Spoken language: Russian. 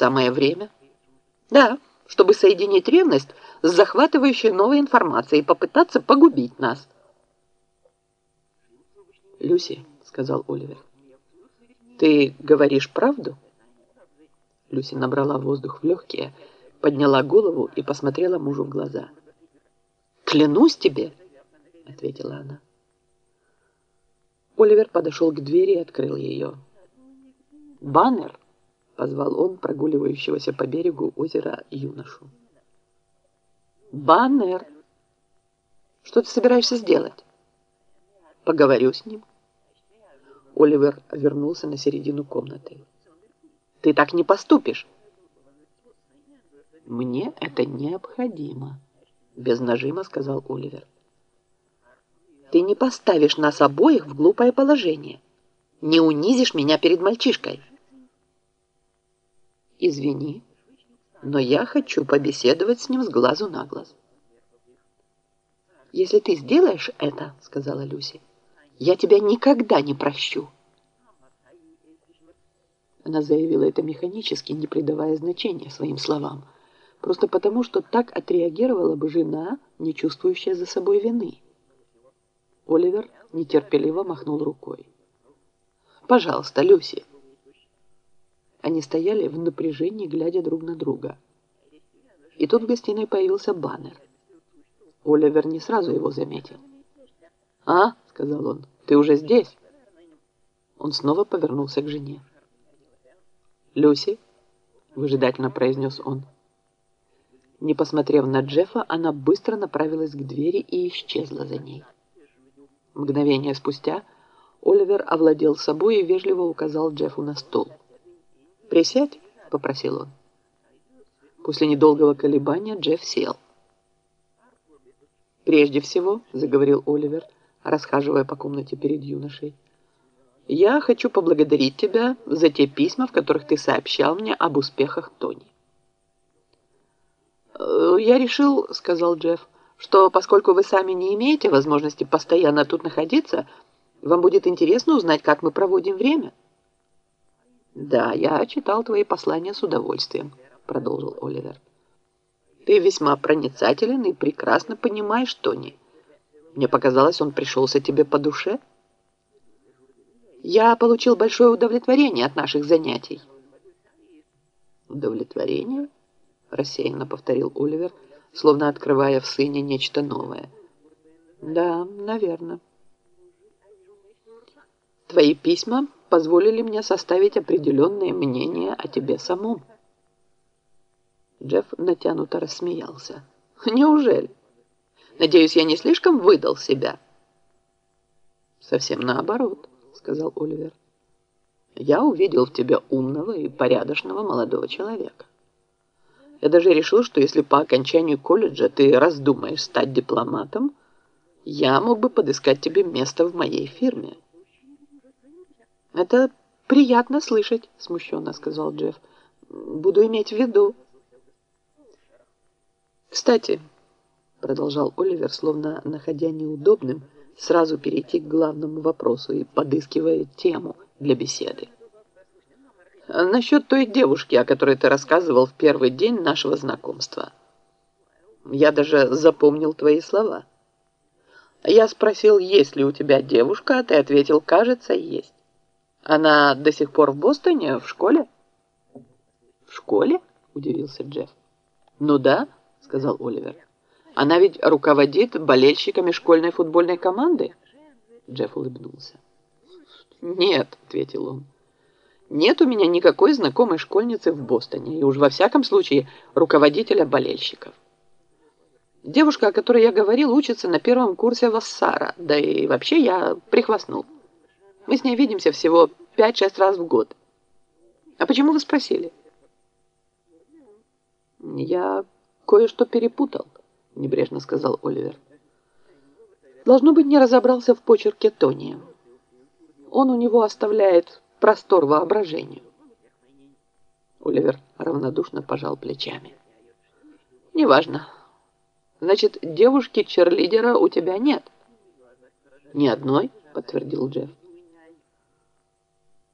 самое время. Да, чтобы соединить ревность с захватывающей новой информацией и попытаться погубить нас. «Люси», — сказал Оливер, — «ты говоришь правду?» Люси набрала воздух в легкие, подняла голову и посмотрела мужу в глаза. «Клянусь тебе!» — ответила она. Оливер подошел к двери и открыл ее. «Баннер!» — позвал он прогуливающегося по берегу озера юношу. «Баннер! Что ты собираешься сделать?» «Поговорю с ним». Оливер вернулся на середину комнаты. «Ты так не поступишь!» «Мне это необходимо», — без нажима сказал Оливер. «Ты не поставишь нас обоих в глупое положение. Не унизишь меня перед мальчишкой». «Извини, но я хочу побеседовать с ним с глазу на глаз». «Если ты сделаешь это, — сказала Люси, — я тебя никогда не прощу». Она заявила это механически, не придавая значения своим словам, просто потому, что так отреагировала бы жена, не чувствующая за собой вины. Оливер нетерпеливо махнул рукой. «Пожалуйста, Люси, они стояли в напряжении, глядя друг на друга. И тут в гостиной появился баннер. Оливер не сразу его заметил. «А?» — сказал он. «Ты уже здесь?» Он снова повернулся к жене. «Люси?» — выжидательно произнес он. Не посмотрев на Джеффа, она быстро направилась к двери и исчезла за ней. Мгновение спустя Оливер овладел собой и вежливо указал Джеффу на стол. «Присядь», — попросил он. После недолгого колебания Джефф сел. «Прежде всего», — заговорил Оливер, расхаживая по комнате перед юношей, «я хочу поблагодарить тебя за те письма, в которых ты сообщал мне об успехах Тони». «Э, «Я решил», — сказал Джефф, «что поскольку вы сами не имеете возможности постоянно тут находиться, вам будет интересно узнать, как мы проводим время». «Да, я читал твои послания с удовольствием», — продолжил Оливер. «Ты весьма проницателен и прекрасно понимаешь Тони. Мне показалось, он пришелся тебе по душе». «Я получил большое удовлетворение от наших занятий». «Удовлетворение?» — рассеянно повторил Оливер, словно открывая в сыне нечто новое. «Да, наверное». «Твои письма...» позволили мне составить определенное мнение о тебе самом. Джефф натянуто рассмеялся. Неужели? Надеюсь, я не слишком выдал себя? Совсем наоборот, сказал Оливер. Я увидел в тебе умного и порядочного молодого человека. Я даже решил, что если по окончанию колледжа ты раздумаешь стать дипломатом, я мог бы подыскать тебе место в моей фирме. «Это приятно слышать», — смущенно сказал Джефф. «Буду иметь в виду». «Кстати», — продолжал Оливер, словно находя неудобным, сразу перейти к главному вопросу и подыскивая тему для беседы. «Насчет той девушки, о которой ты рассказывал в первый день нашего знакомства. Я даже запомнил твои слова. Я спросил, есть ли у тебя девушка, а ты ответил, кажется, есть. Она до сих пор в Бостоне, в школе? В школе? Удивился Джефф. Ну да, сказал Оливер. Она ведь руководит болельщиками школьной футбольной команды? Джефф улыбнулся. Нет, ответил он. Нет у меня никакой знакомой школьницы в Бостоне, и уж во всяком случае руководителя болельщиков. Девушка, о которой я говорил, учится на первом курсе Вассара, да и вообще я прихвастнул. Мы с ней видимся всего 5-6 раз в год. А почему вы спросили? Я кое-что перепутал, небрежно сказал Оливер. Должно быть, не разобрался в почерке Тони. Он у него оставляет простор воображению. Оливер равнодушно пожал плечами. «Неважно. Значит, девушки-черлидера у тебя нет?» «Ни одной», — подтвердил Джефф.